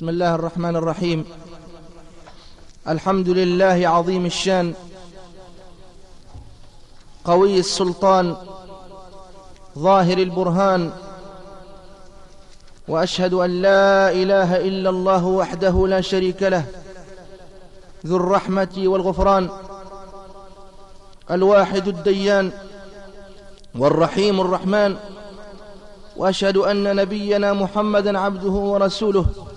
بسم الله الرحمن الرحيم. الحمد لله عظيم الشان. قوي السلطان. ظاهر البرهان. وأشهد أن لا إله إلا الله وحده لا شريك له. ذو الرحمة والغفران. الواحد الديان. والرحيم الرحمن. وأشهد أن نبينا محمدا عبده ورسوله.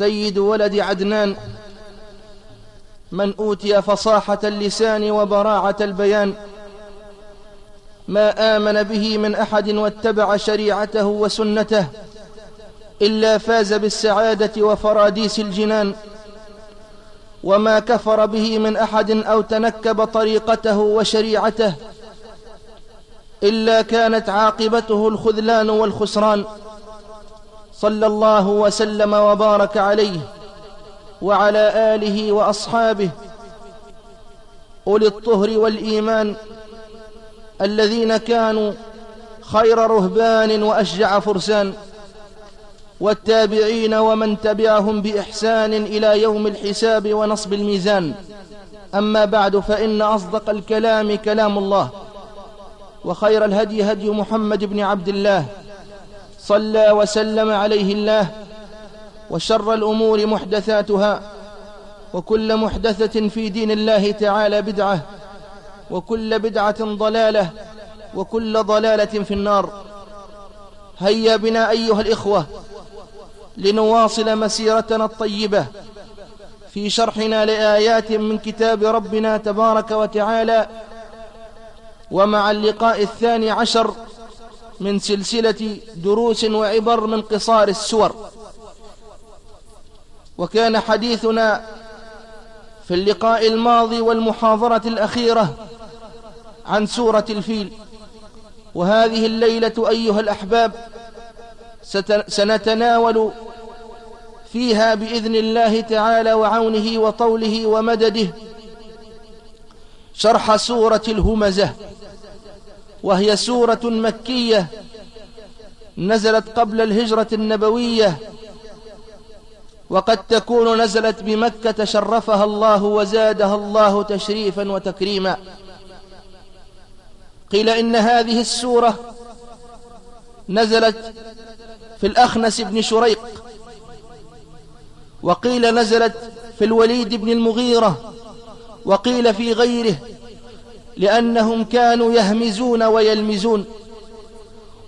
سيد ولد عدنان من أوتي فصاحة اللسان وبراعة البيان ما آمن به من أحد واتبع شريعته وسنته إلا فاز بالسعادة وفراديس الجنان وما كفر به من أحد أو تنكب طريقته وشريعته إلا كانت عاقبته الخذلان والخسران. صلى الله وسلم وبارك عليه وعلى آله وأصحابه أولي الطهر والإيمان الذين كانوا خير رهبان وأشجع فرسان والتابعين ومن تبعهم بإحسان إلى يوم الحساب ونصب الميزان. أما بعد فإن أصدق الكلام كلام الله وخير الهدي هدي محمد بن عبد الله صلى وسلم عليه الله وشر الأمور محدثاتها وكل محدثة في دين الله تعالى بدعة وكل بدعة ضلالة وكل ضلالة في النار. هيا بنا أيها الإخوة لنواصل مسيرتنا الطيبة في شرحنا لآيات من كتاب ربنا تبارك وتعالى ومع اللقاء الثاني عشر من سلسلة دروس وعبر من قصار السور. وكان حديثنا في اللقاء الماضي والمحاضرة الأخيرة عن سورة الفيل. وهذه الليلة أيها الأحباب سنتناول فيها بإذن الله تعالى وعونه وطوله ومدده شرح سورة الهمزة. وهي سورة مكية نزلت قبل الهجرة النبوية. وقد تكون نزلت بمكة شرفها الله وزادها الله تشريفا وتكريما. قيل إن هذه السورة نزلت في الأخنس بن شريق. وقيل نزلت في الوليد بن المغيرة. وقيل في غيره. لأنهم كانوا يهمزون ويلمزون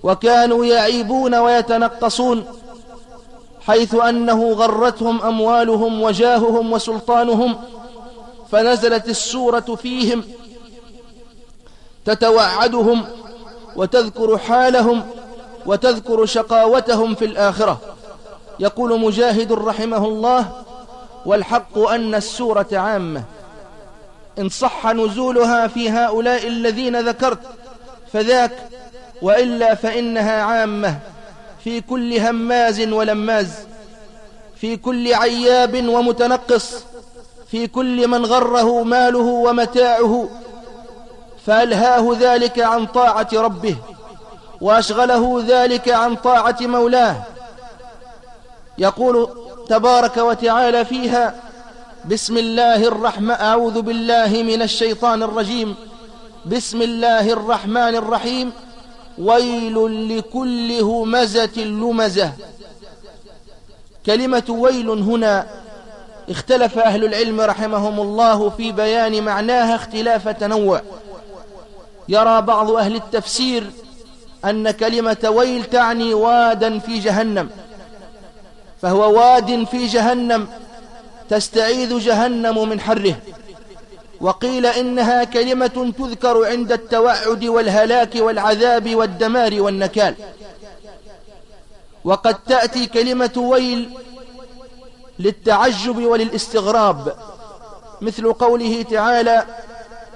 وكانوا يعيبون ويتنقصون حيث أنه غرتهم أموالهم وجاههم وسلطانهم فنزلت السورة فيهم تتوعدهم وتذكر حالهم وتذكر شقاوتهم في الآخرة. يقول مجاهد رحمه الله والحق أن السورة عامة. إن صح نزولها في هؤلاء الذين ذكرت فذاك وإلا فإنها عامة في كل هماز ولماز في كل عياب ومتنقص في كل من غره ماله ومتاعه فألهاه ذلك عن طاعة ربه وأشغله ذلك عن طاعة مولاه. يقول تبارك وتعالى فيها بسم الله الرحمن أعوذ بالله من الشيطان الرجيم. بسم الله الرحمن الرحيم. ويل لكل همزة لمزة. كلمة ويل هنا اختلف أهل العلم رحمهم الله في بيان معناها اختلاف تنوع. يرى بعض أهل التفسير أن كلمة ويل تعني وادا في جهنم. فهو واد في جهنم. تستعيذ جهنم من حره. وقيل إنها كلمة تذكر عند التوعد والهلاك والعذاب والدمار والنكال. وقد تأتي كلمة ويل للتعجب وللاستغراب مثل قوله تعالى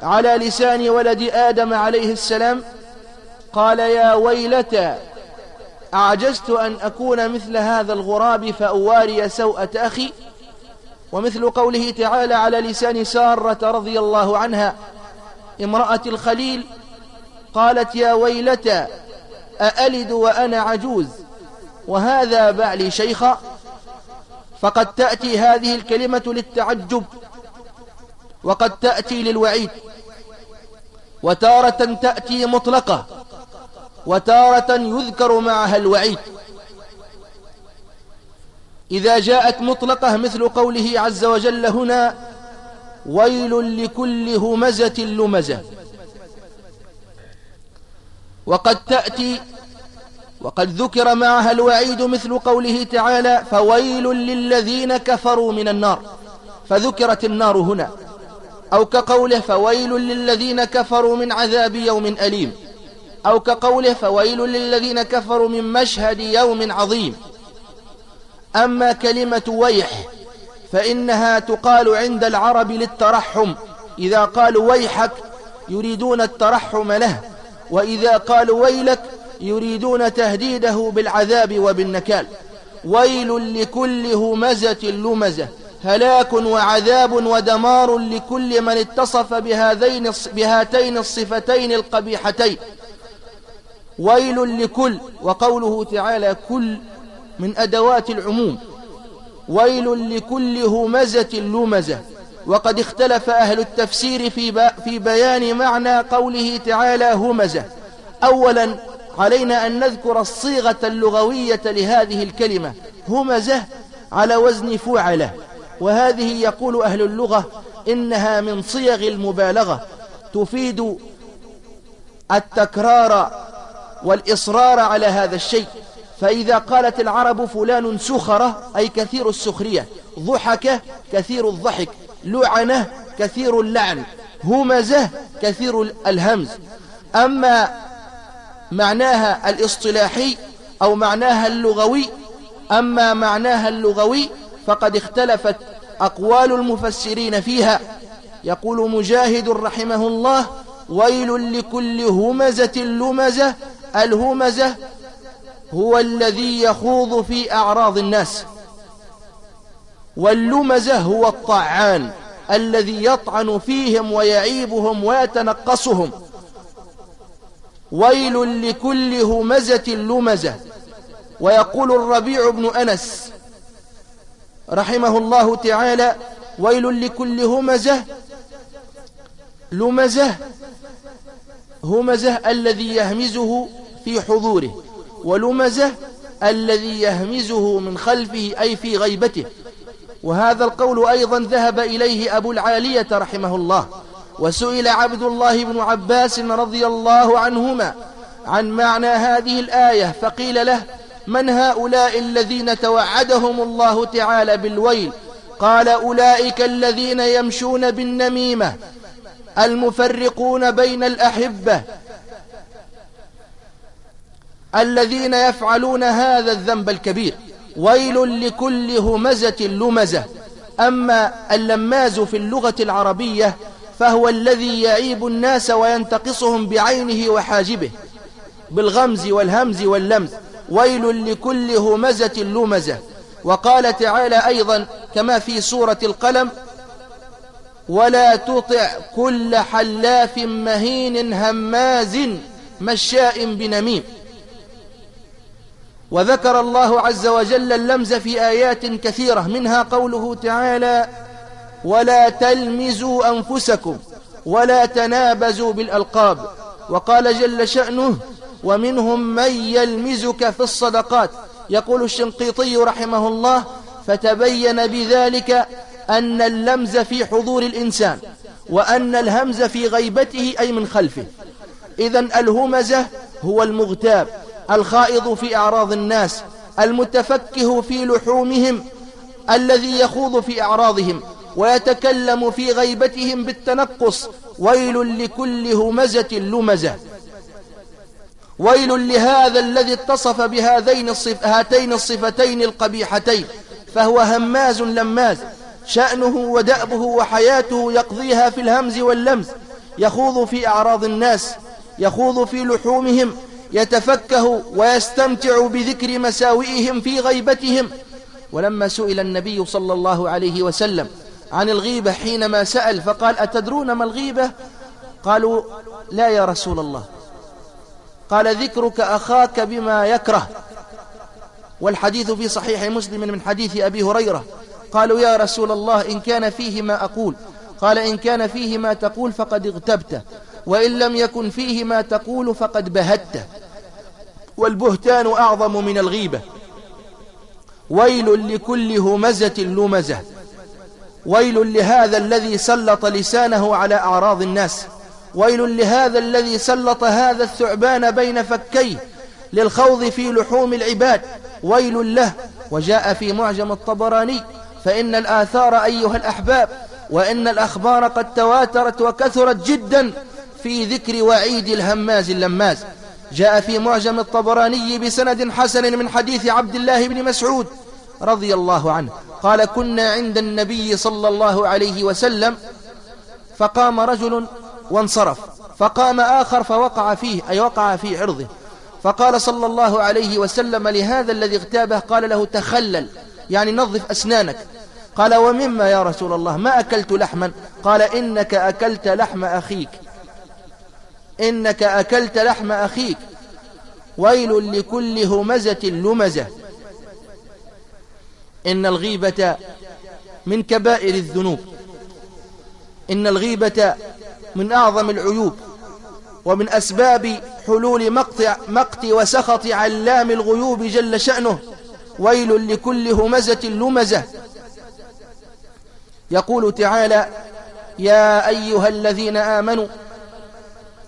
على لسان ولد آدم عليه السلام قال يا ويلتى أعجزت أن أكون مثل هذا الغراب فأواري سوءة أخي ومثل قوله تعالى على لسان سارة رضي الله عنها امرأة الخليل قالت يا ويلتى أألد وأنا عجوز؟ وهذا بعلي شيخا فقد تأتي هذه الكلمة للتعجب وقد تأتي للوعيد. وتارة تأتي مطلقة وتارة يذكر معها الوعيد. إذا جاءت مطلقة مثل قوله عز وجل هنا ويل لكل همزة لمزة. وقد تأتي وقد ذكر معها الوعيد مثل قوله تعالى فويل للذين كفروا من النار. فذكرت النار هنا. أو كقوله فويل للذين كفروا من عذاب يوم أليم. أو كقوله فويل للذين كفروا من مشهد يوم عظيم. أما كلمة ويح فإنها تقال عند العرب للترحم. إذا قالوا ويحك يريدون الترحم له. وإذا قالوا ويلك يريدون تهديده بالعذاب وبالنكال. ويل لكل همزة لمزة هلاك وعذاب ودمار لكل من اتصف بهذين بهاتين الصفتين القبيحتين. ويل لكل وقوله تعالى كل من أدوات العموم. ويل لكل همزة لمزة وقد اختلف أهل التفسير في, في بيان معنى قوله تعالى همزة. أولا علينا أن نذكر الصيغة اللغوية لهذه الكلمة همزة على وزن فعله وهذه يقول أهل اللغة إنها من صيغ المبالغة. تفيد التكرار والإصرار على هذا الشيء. فإذا قالت العرب فلان سخرة أي كثير السخرية ضحك كثير الضحك لعنة كثير اللعن همزة كثير الهمز. أما معناها الاصطلاحي أو معناها اللغوي أما معناها اللغوي فقد اختلفت أقوال المفسرين فيها. يقول مجاهد رحمه الله ويل لكل همزة لمزة الهمزة هو الذي يخوض في أعراض الناس. واللمزة هو الطعان الذي يطعن فيهم ويعيبهم ويتنقصهم. ويل لكل همزة لمزة. ويقول الربيع بن أنس رحمه الله تعالى ويل لكل همزة لمزة. همزة الذي يهمزه في حضوره. ولمزه الذي يهمزه من خلفه أي في غيبته. وهذا القول أيضا ذهب إليه أبو العالية رحمه الله. وسئل عبد الله بن عباس رضي الله عنهما عن معنى هذه الآية فقيل له من هؤلاء الذين توعدهم الله تعالى بالويل؟ قال أولئك الذين يمشون بالنميمة المفرقون بين الأحبة الذين يفعلون هذا الذنب الكبير. ويل لكل همزة لمزة. أما اللماز في اللغة العربية فهو الذي يعيب الناس وينتقصهم بعينه وحاجبه. بالغمز والهمز واللمز. ويل لكل همزة لمزة. وقال تعالى أيضا كما في سورة القلم ولا تطع كل حلاف مهين هماز مشاء بنميم. وذكر الله عز وجل اللمز في آيات كثيرة منها قوله تعالى ولا تلمزوا أنفسكم ولا تنابزوا بالألقاب وقال جل شأنه ومنهم من يلمزك في الصدقات يقول الشنقيطي رحمه الله فتبين بذلك أن اللمز في حضور الإنسان وأن الهمز في غيبته أي من خلفه إذا الهمزة هو المغتاب. الخائض في أعراض الناس المتفكه في لحومهم الذي يخوض في أعراضهم ويتكلم في غيبتهم بالتنقص. ويل لكل همزة لمزة. ويل لهذا الذي اتصف بهذين الصف هاتين الصفتين القبيحتين. فهو هماز لماز. شأنه ودأبه وحياته يقضيها في الهمز واللمز. يخوض في أعراض الناس يخوض في لحومهم يتفكه ويستمتع بذكر مساوئهم في غيبتهم. ولما سئل النبي صلى الله عليه وسلم عن الغيبة حينما سأل فقال أتدرون ما الغيبة؟ قالوا لا يا رسول الله. قال ذكرك أخاك بما يكره. والحديث في صحيح مسلم من حديث أبي هريرة. قالوا يا رسول الله إن كان فيه ما أقول. قال إن كان فيه ما تقول فقد اغتبته. وإن لم يكن فيه ما تقول فقد بهته والبهتان أعظم من الغيبة. ويل لكل همزة لمزة. ويل لهذا الذي سلط لسانه على أعراض الناس. ويل لهذا الذي سلط هذا الثعبان بين فكيه للخوض في لحوم العباد. ويل له وجاء في معجم الطبراني فإن الآثار أيها الأحباب وإن الأخبار قد تواترت وكثرت جدا. في ذكر وعيد الهماز اللماز. جاء في معجم الطبراني بسند حسن من حديث عبد الله بن مسعود رضي الله عنه. قال كنا عند النبي صلى الله عليه وسلم فقام رجل وانصرف. فقام آخر فوقع فيه أي وقع في عرضه. فقال صلى الله عليه وسلم لهذا الذي اغتابه قال له تخلل يعني نظف أسنانك. قال ومما يا رسول الله ما أكلت لحما؟ قال إنك أكلت لحم أخيك. إنك أكلت لحم أخيك. ويل لكل همزة لمزة. إن الغيبة من كبائر الذنوب. إن الغيبة من أعظم العيوب. ومن أسباب حلول مقت, مقت وسخط علام الغيوب جل شأنه. ويل لكل همزة لمزة. يقول تعالى يا أيها الذين آمنوا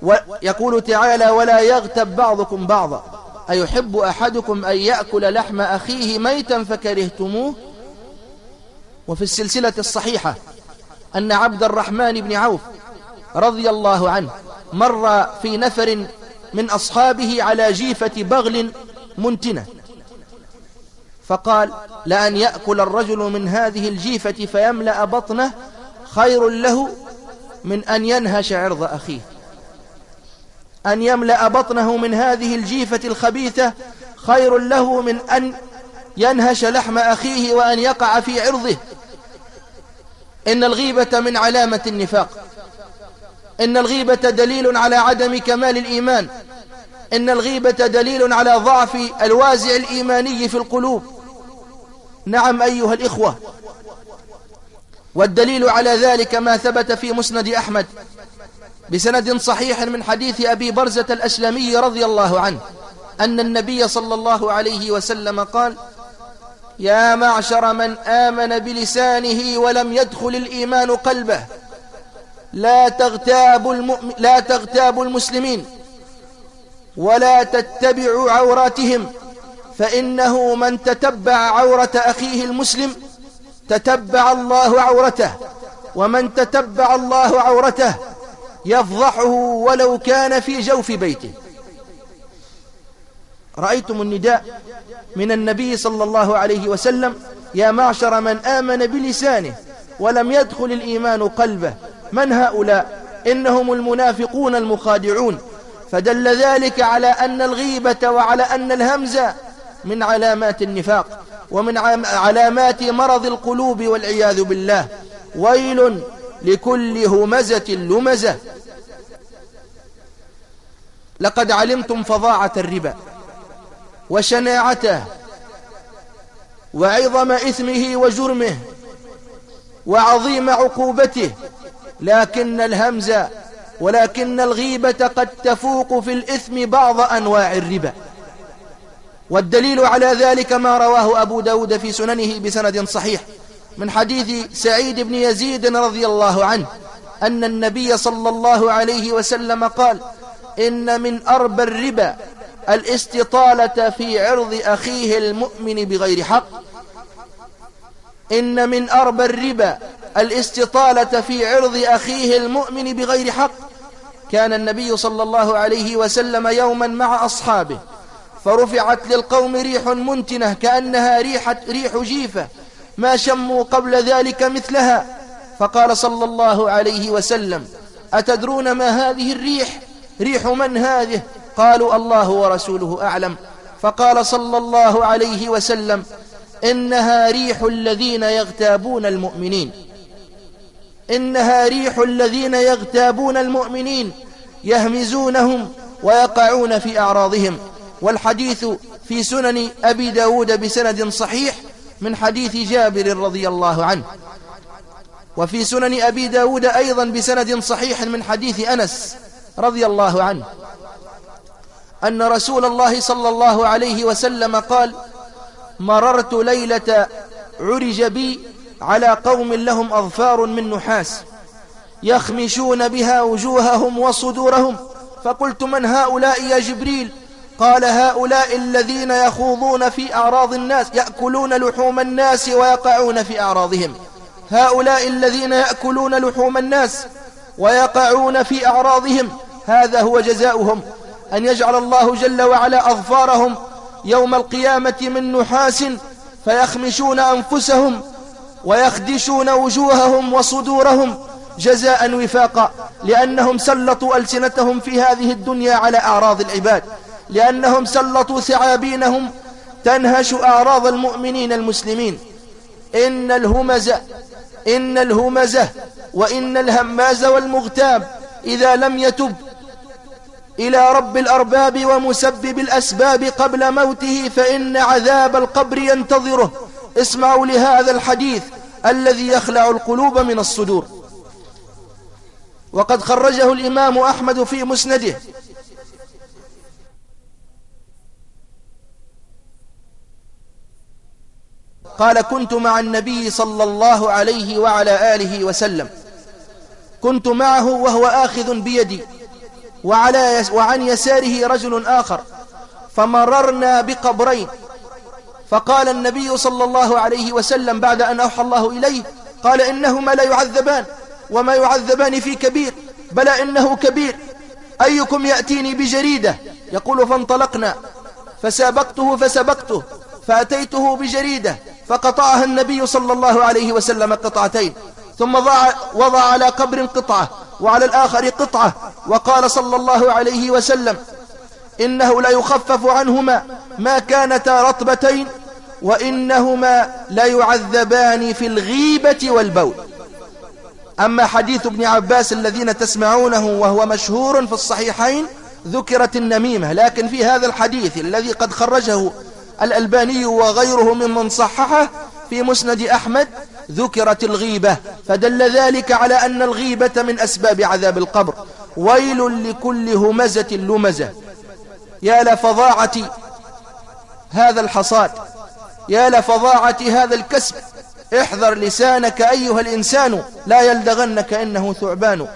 ويقول تعالى ولا يغتب بعضكم بعضا. أيحب أحدكم أن يأكل لحم أخيه ميتا فكرهتموه؟ وفي السلسلة الصحيحة أن عبد الرحمن بن عوف رضي الله عنه مر في نفر من أصحابه على جيفة بغل منتنة. فقال لأن يأكل الرجل من هذه الجيفة فيملأ بطنه خير له من أن ينهش عرض أخيه. أن يملأ بطنه من هذه الجيفة الخبيثة خير له من أن ينهش لحم أخيه وأن يقع في عرضه. إن الغيبة من علامة النفاق. إن الغيبة دليل على عدم كمال الإيمان. إن الغيبة دليل على ضعف الوازع الإيماني في القلوب. نعم أيها الإخوة. والدليل على ذلك ما ثبت في مسند أحمد. بسند صحيح من حديث أبي برزة الأسلمي رضي الله عنه أن النبي صلى الله عليه وسلم قال يا معشر من آمن بلسانه ولم يدخل الإيمان قلبه لا تغتاب, المؤمن لا تغتاب المسلمين ولا تتبعوا عوراتهم فإنه من تتبع عورة أخيه المسلم تتبع الله عورته ومن تتبع الله عورته يفضحه ولو كان في جوف بيته. رأيتم النداء من النبي صلى الله عليه وسلم يا معشر من آمن بلسانه ولم يدخل الإيمان قلبه من هؤلاء؟ إنهم المنافقون المخادعون. فدل ذلك على أن الغيبة وعلى أن الهمزة من علامات النفاق ومن علامات مرض القلوب والعياذ بالله. ويل لكل همزة لمزة. لقد علمتم فظاعة الربا وشناعته وعظم إثمه وجرمه وعظيم عقوبته لكن الهمزة ولكن الغيبة قد تفوق في الإثم بعض أنواع الربا. والدليل على ذلك ما رواه أبو داود في سننه بسند صحيح من حديث سعيد بن يزيد رضي الله عنه أن النبي صلى الله عليه وسلم قال إن من أربى الربا الاستطالة في عرض أخيه المؤمن بغير حق. إن من أربى الربا الاستطالة في عرض أخيه المؤمن بغير حق. كان النبي صلى الله عليه وسلم يوما مع أصحابه فرفعت للقوم ريح منتنة كأنها ريحة ريح جيفة ما شموا قبل ذلك مثلها. فقال صلى الله عليه وسلم أتدرون ما هذه الريح؟ ريح من هذه؟ قالوا الله ورسوله أعلم. فقال صلى الله عليه وسلم إنها ريح الذين يغتابون المؤمنين. إنها ريح الذين يغتابون المؤمنين يهمزونهم ويقعون في أعراضهم. والحديث في سنن أبي داود بسند صحيح من حديث جابر رضي الله عنه. وفي سنن أبي داود أيضا بسند صحيح من حديث أنس. رضي الله عنه. أن رسول الله صلى الله عليه وسلم قال مررت ليلة عرج بي على قوم لهم أظفار من نحاس يخمشون بها وجوههم وصدورهم. فقلت من هؤلاء يا جبريل؟ قال هؤلاء الذين يخوضون في أعراض الناس يأكلون لحوم الناس ويقعون في أعراضهم. هؤلاء الذين يأكلون لحوم الناس ويقعون في أعراضهم هذا هو جزاؤهم أن يجعل الله جل وعلا أظفارهم يوم القيامة من نحاس فيخمشون أنفسهم ويخدشون وجوههم وصدورهم جزاء وفاقا لأنهم سلطوا ألسنتهم في هذه الدنيا على أعراض العباد لأنهم سلطوا ثعابينهم تنهش أعراض المؤمنين المسلمين. إن الهمزة إن الهمزة وإن الهماز والمغتاب إذا لم يتب إلى رب الأرباب ومسبب الأسباب قبل موته فإن عذاب القبر ينتظره. اسمعوا لهذا الحديث الذي يخلع القلوب من الصدور. وقد خرجه الإمام أحمد في مسنده. قال كنت مع النبي صلى الله عليه وعلى آله وسلم. كنت معه وهو آخذ بيدي. وعلى وعن يساره رجل آخر فمررنا بقبرين. فقال النبي صلى الله عليه وسلم بعد أن أوحى الله إليه قال إنهما لا يعذبان وما يعذبان في كبير بلى إنه كبير. أيكم يأتيني بجريدة؟ يقول فانطلقنا. فسابقته فسبقته. فأتيته بجريدة فقطعها النبي صلى الله عليه وسلم قطعتين. ثم ضع وضع على قبر قطعة. وعلى الآخر قطعة. وقال صلى الله عليه وسلم إنه لا يخفف عنهما ما كانتا رطبتين وإنهما لا يعذبان في الغيبة والبول. أما حديث ابن عباس الذين تسمعونه وهو مشهور في الصحيحين ذكرت النميمة. لكن في هذا الحديث الذي قد خرجه الألباني وغيره ممن صححه في مسند أحمد ذكرت الغيبة. فدل ذلك على أن الغيبة من أسباب عذاب القبر. ويل لكل همزة لمزة. يا لفظاعة هذا الحصاد. يا لفظاعة هذا الكسب. احذر لسانك أيها الإنسان. لا يلدغنك إنه ثعبان.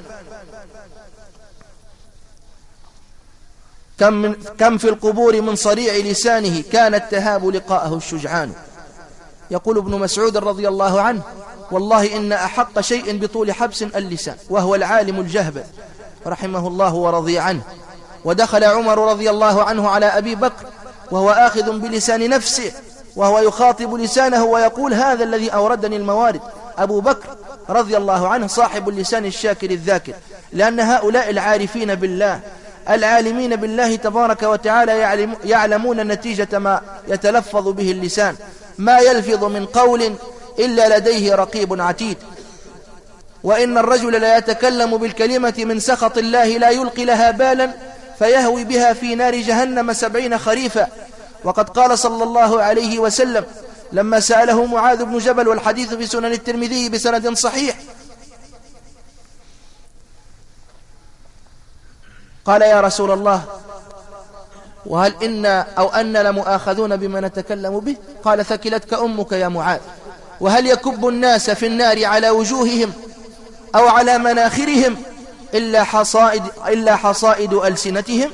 كم, من كم في القبور من صريع لسانه كانت تهاب لقاءه الشجعان. يقول ابن مسعود رضي الله عنه والله إن أحق شيء بطول حبس اللسان وهو العالم الجهبل رحمه الله ورضي عنه. ودخل عمر رضي الله عنه على أبي بكر وهو آخذ بلسان نفسه وهو يخاطب لسانه ويقول هذا الذي أوردني الموارد. أبو بكر رضي الله عنه صاحب اللسان الشاكر الذاكر لأن هؤلاء العارفين بالله العالمين بالله تبارك وتعالى يعلمون نتيجة ما يتلفظ به اللسان. ما يلفظ من قول إلا لديه رقيب عتيد. وإن الرجل لا يتكلم بالكلمة من سخط الله لا يلقي لها بالا فيهوي بها في نار جهنم سبعين خريفا. وقد قال صلى الله عليه وسلم لما سأله معاذ بن جبل والحديث في سنن الترمذي بسند صحيح. قال يا رسول الله وهل إنا أو أن لمؤاخذون بما نتكلم به؟ قال ثكلتك أمك يا معاذ. وهل يكب الناس في النار على وجوههم أو على مناخرهم إلا حصائد, إلا حصائد ألسنتهم؟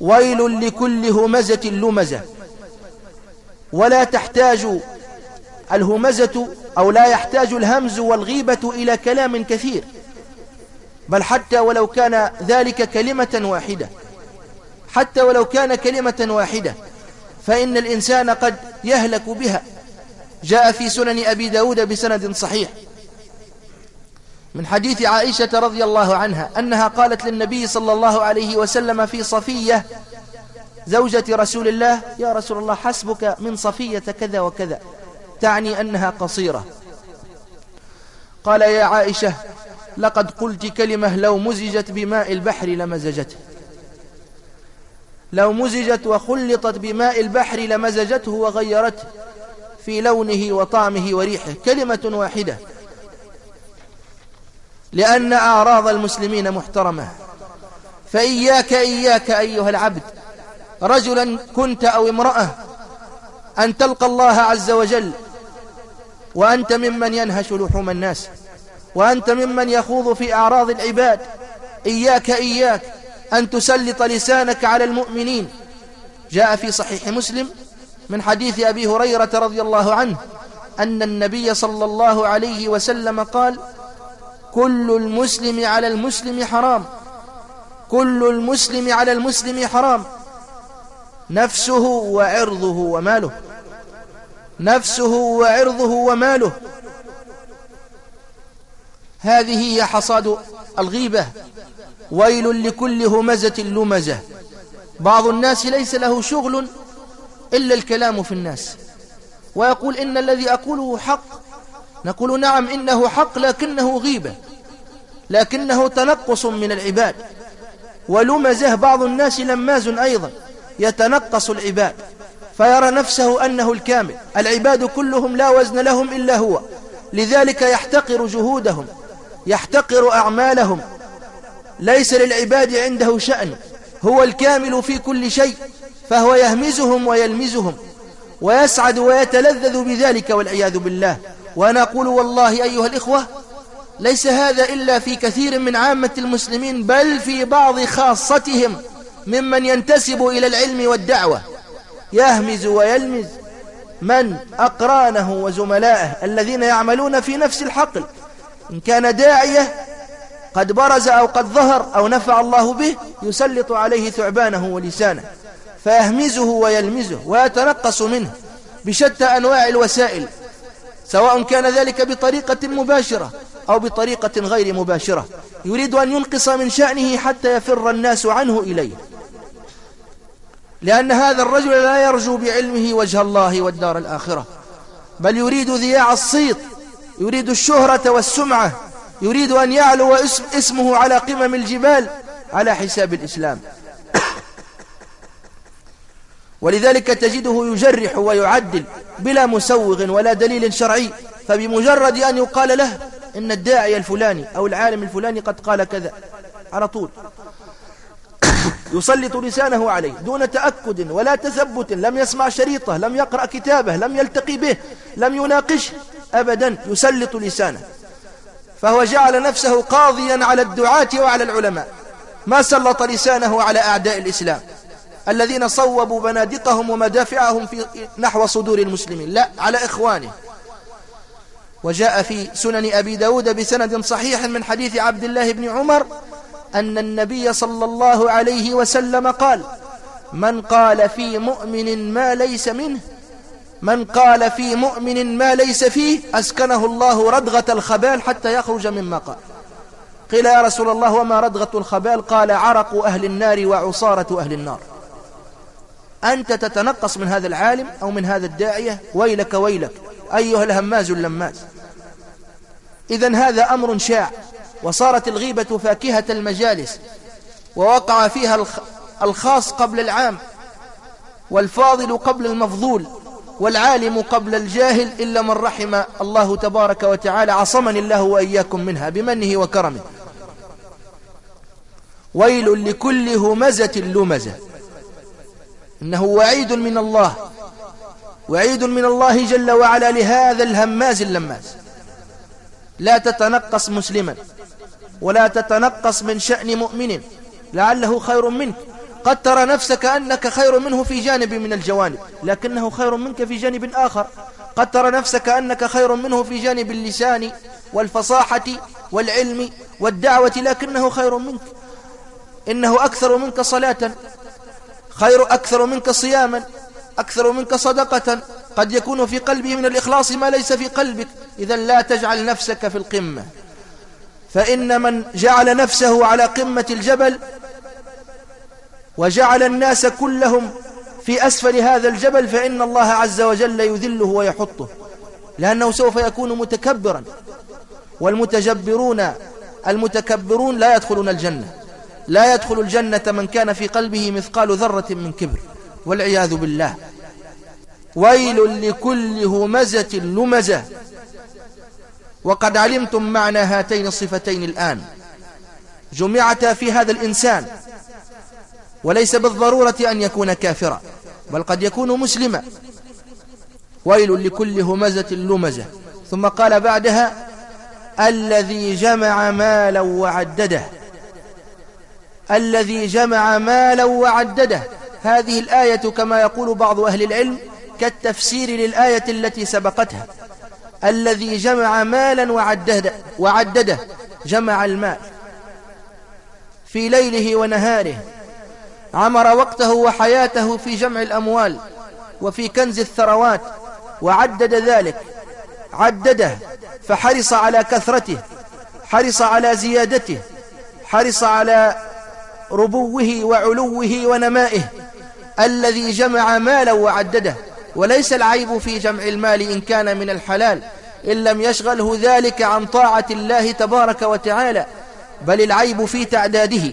ويل لكل همزة لمزة. ولا تحتاج الهمزة أو لا يحتاج الهمز والغيبة إلى كلام كثير بل حتى ولو كان ذلك كلمة واحدة حتى ولو كان كلمة واحدة فإن الإنسان قد يهلك بها. جاء في سنن أبي داود بسند صحيح. من حديث عائشة رضي الله عنها أنها قالت للنبي صلى الله عليه وسلم في صفية زوجة رسول الله يا رسول الله حسبك من صفية كذا وكذا تعني أنها قصيرة. قال يا عائشة لقد قلت كلمة لو مزجت بماء البحر لمزجته. لو مزجت وخلطت بماء البحر لمزجته وغيرته في لونه وطعمه وريحه. كلمة واحدة. لأن أعراض المسلمين محترمة. فإياك إياك أيها العبد. رجلا كنت أو امرأة. أن تلقى الله عز وجل. وأنت ممن ينهش لحوم الناس. وأنت ممن يخوض في أعراض العباد. إياك إياك. أن تسلط لسانك على المؤمنين. جاء في صحيح مسلم. من حديث أبي هريرة رضي الله عنه أن النبي صلى الله عليه وسلم قال كل المسلم على المسلم حرام كل المسلم على المسلم حرام نفسه وعرضه وماله نفسه وعرضه وماله هذه هي حصاد الغيبة ويل لكل همزة لمزة بعض الناس ليس له شغل إلا الكلام في الناس. ويقول إن الذي أقوله حق. نقول نعم إنه حق لكنه غيبة. لكنه تنقص من العباد. ولمزه بعض الناس لماز أيضا. يتنقص العباد. فيرى نفسه أنه الكامل. العباد كلهم لا وزن لهم إلا هو. لذلك يحتقر جهودهم. يحتقر أعمالهم. ليس للعباد عنده شأن. هو الكامل في كل شيء. فهو يهمزهم ويلمزهم ويسعد ويتلذذ بذلك والعياذ بالله. وأنا أقول والله أيها الإخوة ليس هذا إلا في كثير من عامة المسلمين بل في بعض خاصتهم ممن ينتسب إلى العلم والدعوة. يهمز ويلمز من أقرانه وزملائه الذين يعملون في نفس الحقل. إن كان داعية قد برز أو قد ظهر أو نفع الله به يسلط عليه ثعبانه ولسانه. فيهمزه ويلمزه ويتنقص منه بشتى أنواع الوسائل سواء كان ذلك بطريقة مباشرة أو بطريقة غير مباشرة. يريد أن ينقص من شأنه حتى يفر الناس عنه إليه. لأن هذا الرجل لا يرجو بعلمه وجه الله والدار الآخرة بل يريد ذياع الصيت يريد الشهرة والسمعة يريد أن يعلو اسمه على قمم الجبال على حساب الإسلام. ولذلك تجده يجرح ويعدل بلا مسوغ ولا دليل شرعي فبمجرد أن يقال له إن الداعي الفلاني أو العالم الفلاني قد قال كذا على طول. يسلط لسانه عليه دون تأكد ولا تثبت لم يسمع شريطه لم يقرأ كتابه لم يلتقي به لم يناقشه أبدا يسلط لسانه. فهو جعل نفسه قاضيا على الدعاة وعلى العلماء. ما سلط لسانه على أعداء الإسلام. الذين صوبوا بنادقهم ومدافعهم في نحو صدور المسلمين. لا على إخوانه. وجاء في سنن أبي داود بسند صحيح من حديث عبد الله بن عمر أن النبي صلى الله عليه وسلم قال من قال في مؤمن ما ليس منه من قال في مؤمن ما ليس فيه أسكنه الله ردغة الخبال حتى يخرج مما قال. قيل يا رسول الله وما ردغة الخبال؟ قال عرق أهل النار وعصارة أهل النار. أنت تتنقص من هذا العالم أو من هذا الداعية ويلك ويلك. أيها الهماز اللماز. إذا هذا أمر شاع. وصارت الغيبة فاكهة المجالس. ووقع فيها الخاص قبل العام. والفاضل قبل المفضول. والعالم قبل الجاهل إلا من رحم الله تبارك وتعالى. عصمني الله وإياكم منها بمنه وكرمه. ويل لكل همزة لمزة. إنه وعيد من الله وعيد من الله جل وعلا لهذا الهماز اللماز. لا تتنقص مسلما ولا تتنقص من شأن مؤمن لعله خير منك. قد ترى نفسك أنك خير منه في جانب من الجوانب لكنه خير منك في جانب آخر. قد ترى نفسك أنك خير منه في جانب اللسان والفصاحة والعلم والدعوة لكنه خير منك. إنه أكثر منك صلاة خير أكثر منك صياما أكثر منك صدقة. قد يكون في قلبه من الإخلاص ما ليس في قلبك. إذا لا تجعل نفسك في القمة. فإن من جعل نفسه على قمة الجبل وجعل الناس كلهم في أسفل هذا الجبل فإن الله عز وجل يذله ويحطه. لأنه سوف يكون متكبرا. والمتجبرون المتكبرون لا يدخلون الجنة. لا يدخل الجنة من كان في قلبه مثقال ذرة من كبر والعياذ بالله. ويل لكل همزة لمزة. وقد علمتم معنى هاتين الصفتين الآن. جمعتا في هذا الإنسان. وليس بالضرورة أن يكون كافرا بل قد يكون مسلما. ويل لكل همزة لمزة. ثم قال بعدها الذي جمع مالا وعدده. الذي جمع مالا وعدده. هذه الآية كما يقول بعض أهل العلم كالتفسير للآية التي سبقتها. الذي جمع مالا وعدده, وعدده جمع المال في ليله ونهاره عمر وقته وحياته في جمع الأموال وفي كنز الثروات وعدد ذلك عدده فحرص على كثرته حرص على زيادته حرص على ربوه وعلوه ونمائه الذي جمع مالا وعدده وليس العيب في جمع المال إن كان من الحلال إن لم يشغله ذلك عن طاعة الله تبارك وتعالى بل العيب في تعداده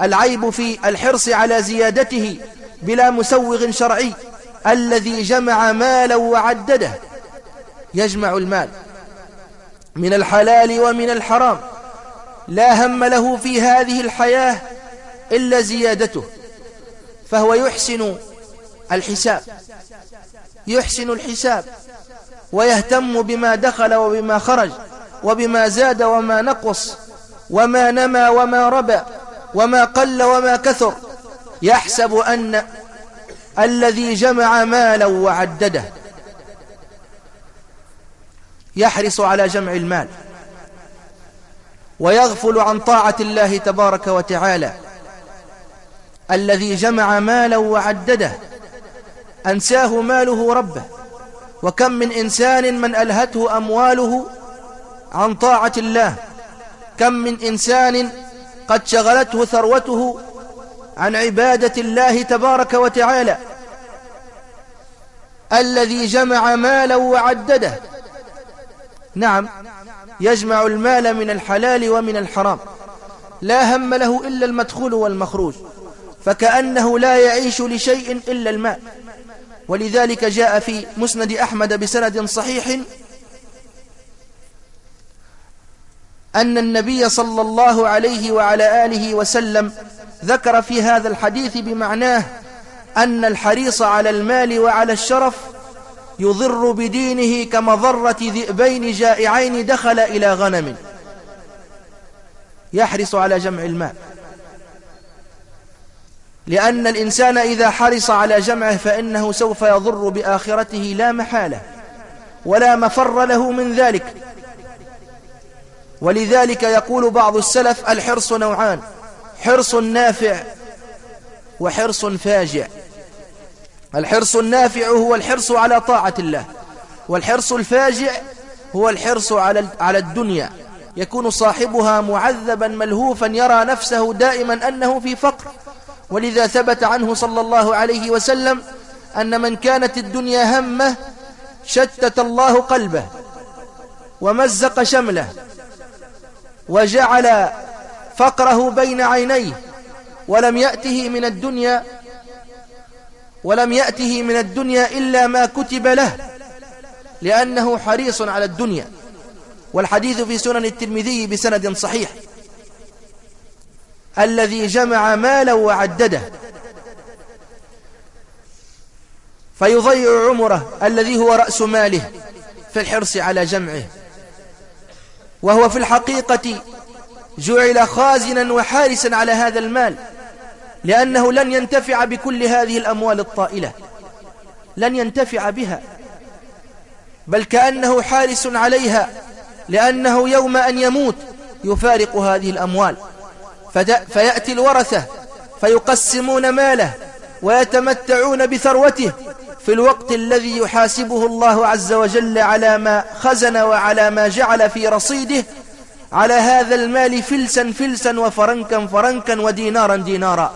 العيب في الحرص على زيادته بلا مسوغ شرعي الذي جمع مالا وعدده يجمع المال من الحلال ومن الحرام لا هم له في هذه الحياة إلا زيادته فهو يحسن الحساب يحسن الحساب ويهتم بما دخل وبما خرج وبما زاد وما نقص وما نمى وما ربى وما قل وما كثر. يحسب أن الذي جمع مالا وعدده يحرص على جمع المال ويغفل عن طاعة الله تبارك وتعالى. الذي جمع مالا وعدده أنساه ماله ربه وكم من إنسان من ألهته أمواله عن طاعة الله كم من إنسان قد شغلته ثروته عن عبادة الله تبارك وتعالى. الذي جمع مالا وعدده. نعم يجمع المال من الحلال ومن الحرام لا هم له إلا المدخول والمخروج. فكأنه لا يعيش لشيء إلا الماء. ولذلك جاء في مسند أحمد بسند صحيح أن النبي صلى الله عليه وعلى آله وسلم ذكر في هذا الحديث بمعناه أن الحريص على المال وعلى الشرف يضر بدينه كمضرة ذئبين جائعين دخل إلى غنم يحرص على جمع المال لأن الإنسان إذا حرص على جمعه فإنه سوف يضر بآخرته لا محالة ولا مفر له من ذلك. ولذلك يقول بعض السلف الحرص نوعان حرص نافع وحرص فاجع. الحرص النافع هو الحرص على طاعة الله والحرص الفاجع هو الحرص على الدنيا. يكون صاحبها معذبا ملهوفا يرى نفسه دائما أنه في فقر. ولذا ثبت عنه صلى الله عليه وسلم أن من كانت الدنيا همة شتت الله قلبه ومزق شمله وجعل فقره بين عينيه ولم يأته من الدنيا ولم يأته من الدنيا إلا ما كتب له لأنه حريص على الدنيا والحديث في سنن الترمذي بسند صحيح الذي جمع مالا وعدده. فيضيع عمره الذي هو رأس ماله في الحرص على جمعه. وهو في الحقيقة جعل خازنا وحارسا على هذا المال لأنه لن ينتفع بكل هذه الأموال الطائلة. لن ينتفع بها. بل كأنه حارس عليها لأنه يوم أن يموت يفارق هذه الأموال. فيأتي الورثة فيقسمون ماله ويتمتعون بثروته في الوقت الذي يحاسبه الله عز وجل على ما خزن وعلى ما جعل في رصيده على هذا المال فلسا فلسا وفرنكا فرنكا ودينارا دينارا.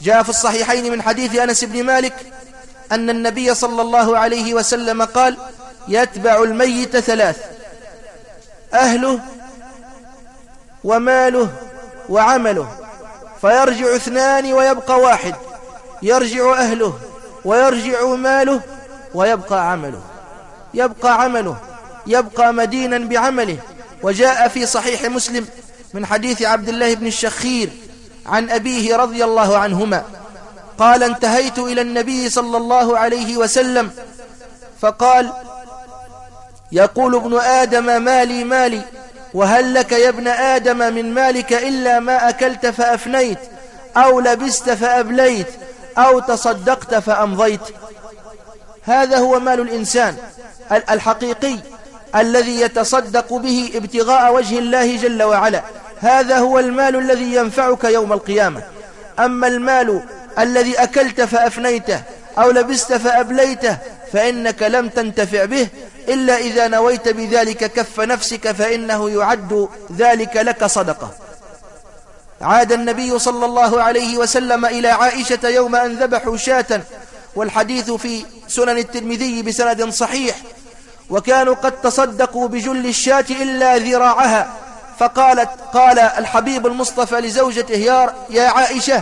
جاء في الصحيحين من حديث أنس بن مالك أن النبي صلى الله عليه وسلم قال يتبع الميت ثلاث أهله وماله وعمله. فيرجع اثنان ويبقى واحد. يرجع أهله ويرجع ماله ويبقى عمله. يبقى عمله. يبقى مدينا بعمله. وجاء في صحيح مسلم من حديث عبد الله بن الشخير عن أبيه رضي الله عنهما. قال انتهيت إلى النبي صلى الله عليه وسلم. فقال يقول ابن آدم مالي مالي. وهل لك يا ابن آدم من مالك إلا ما أكلت فأفنيت أو لبست فأبليت أو تصدقت فأمضيت؟ هذا هو مال الإنسان الحقيقي الذي يتصدق به ابتغاء وجه الله جل وعلا. هذا هو المال الذي ينفعك يوم القيامة. أما المال الذي أكلت فأفنيته أو لبست فأبليته فإنك لم تنتفع به إلا إذا نويت بذلك كف نفسك فإنه يعد ذلك لك صدقة. عاد النبي صلى الله عليه وسلم إلى عائشة يوم أن ذبحوا شاة والحديث في سنن الترمذي بسند صحيح وكانوا قد تصدقوا بجل الشاة إلا ذراعها فقالت قال الحبيب المصطفى لزوجته يا, عائشة